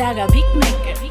Burger, Big Mac.